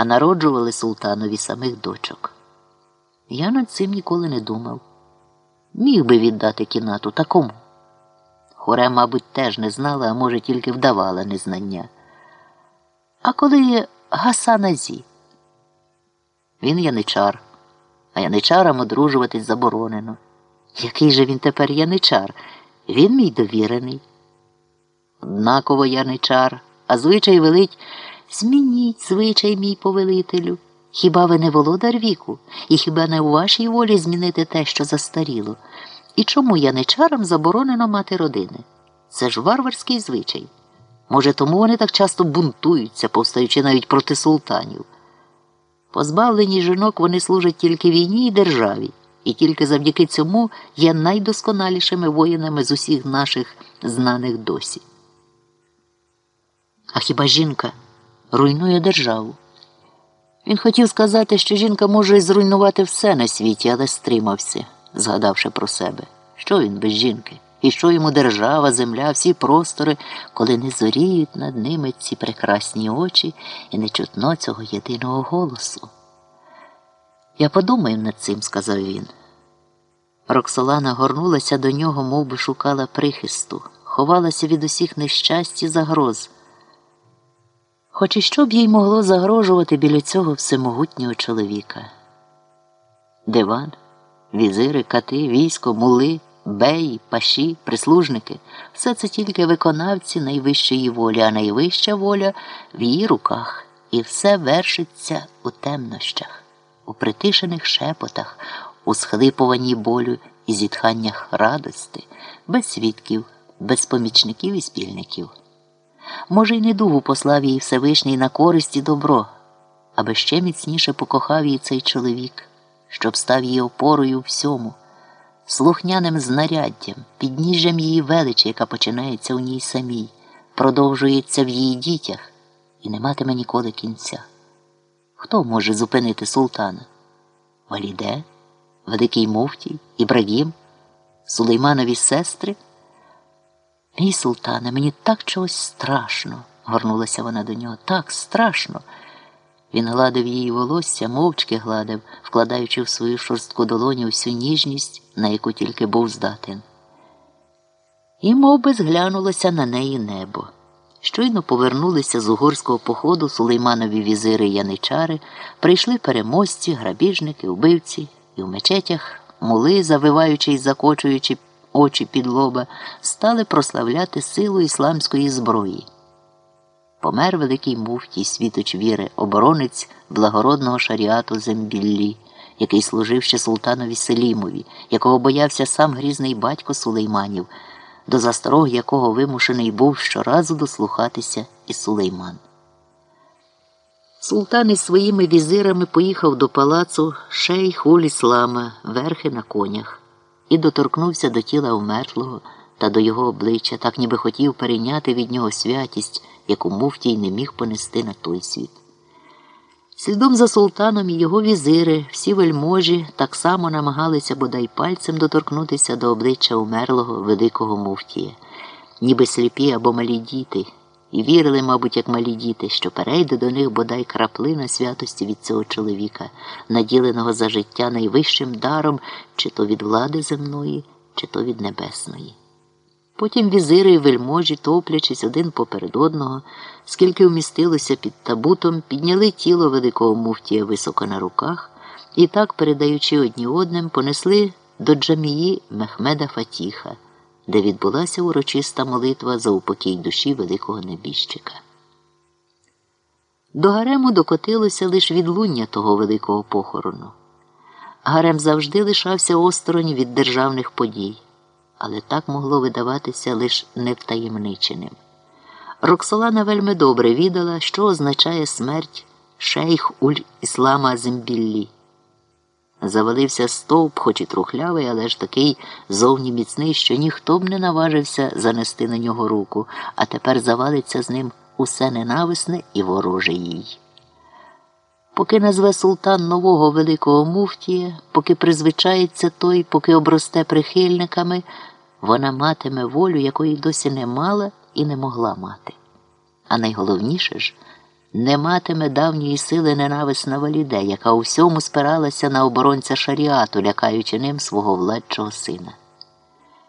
а народжували султанові самих дочок. Я над цим ніколи не думав. Міг би віддати кінату такому. Хоре, мабуть, теж не знала, а може, тільки вдавала незнання. А коли є Гасан Азі? Він яничар, а яничарам одружуватись заборонено. Який же він тепер яничар? Він мій довірений. Однаково яничар, а звичай велить змініть звичай, мій повелителю. Хіба ви не володар віку, і хіба не у вашій волі змінити те, що застаріло? І чому яничарам заборонено мати родини? Це ж варварський звичай. Може, тому вони так часто бунтуються, повстаючи навіть проти султанів. Позбавлені жінок вони служать тільки війні і державі, і тільки завдяки цьому є найдосконалішими воїнами з усіх наших знаних досі. А хіба жінка руйнує державу? Він хотів сказати, що жінка може зруйнувати все на світі, але стримався, згадавши про себе. Що він без жінки? І що йому держава, земля, всі простори, коли не зоріють над ними ці прекрасні очі і не чутно цього єдиного голосу? Я подумаю над цим, сказав він. Роксолана горнулася до нього, мов би шукала прихисту, ховалася від усіх нещасть і загроз. Хоч і що б їй могло загрожувати біля цього всемогутнього чоловіка? Диван, візири, кати, військо, мули, беї, паші, прислужники все це тільки виконавці найвищої волі, а найвища воля в її руках, і все вершиться у темнощах, у притишених шепотах, у схлипуванні болю і зітханнях радости, без свідків, без помічників і спільників. Може, й недугу послав їй Всевишній на користь і добро, аби ще міцніше покохав її цей чоловік, щоб став її опорою всьому, слухняним знаряддям, підніжжям її величі, яка починається у ній самій, продовжується в її дітях і не матиме ніколи кінця. Хто може зупинити султана? Валіде, Великий Муфтій, Ібрагім, Сулейманові сестри? Мій султане, мені так чогось страшно, горнулася вона до нього. Так страшно. Він гладив її волосся, мовчки гладив, вкладаючи в свою шорстку долоню всю ніжність, на яку тільки був здатен. І мов би, зглянулося на неї небо. Щойно повернулися з угорського походу сулейманові візири яничари, прийшли переможці, грабіжники, вбивці, і в мечетях мули, завиваючи й закочуючи очі під лоба, стали прославляти силу ісламської зброї. Помер великий муфтій світоч віри, оборонець благородного шаріату Зембіллі, який служив ще султанові Селімові, якого боявся сам грізний батько сулейманів, до засторог якого вимушений був щоразу дослухатися і сулейман. Султан із своїми візирами поїхав до палацу шейх уль іслама верхи на конях і доторкнувся до тіла умертлого та до його обличчя, так ніби хотів перейняти від нього святість, яку муфтій не міг понести на той світ. Слідом за султаном і його візири, всі вельможі так само намагалися бодай пальцем доторкнутися до обличчя умерлого великого муфтія, ніби сліпі або малі діти, і вірили, мабуть, як малі діти, що перейде до них бодай краплина святості від цього чоловіка, наділеного за життя найвищим даром, чи то від влади земної, чи то від небесної. Потім візири і вельможі, топлячись один поперед одного, скільки вмістилося під табутом, підняли тіло великого муфтія високо на руках і так, передаючи одні одним, понесли до джамії Мехмеда Фатіха, де відбулася урочиста молитва за упокій душі великого небіжчика. До гарему докотилося лише відлуння того великого похорону. Гарем завжди лишався осторонь від державних подій але так могло видаватися лише невтаємниченим. Роксолана вельми добре відала, що означає смерть шейх уль Іслама Зембіллі. Завалився стовп, хоч і трухлявий, але ж такий зовні міцний, що ніхто б не наважився занести на нього руку, а тепер завалиться з ним усе ненависне і вороже їй. Поки назве султан нового великого муфтія, поки призвичається той, поки обросте прихильниками, вона матиме волю, якої досі не мала і не могла мати. А найголовніше ж не матиме давньої сили ненависна валіде, яка у всьому спиралася на оборонця шаріату, лякаючи ним свого владчого сина.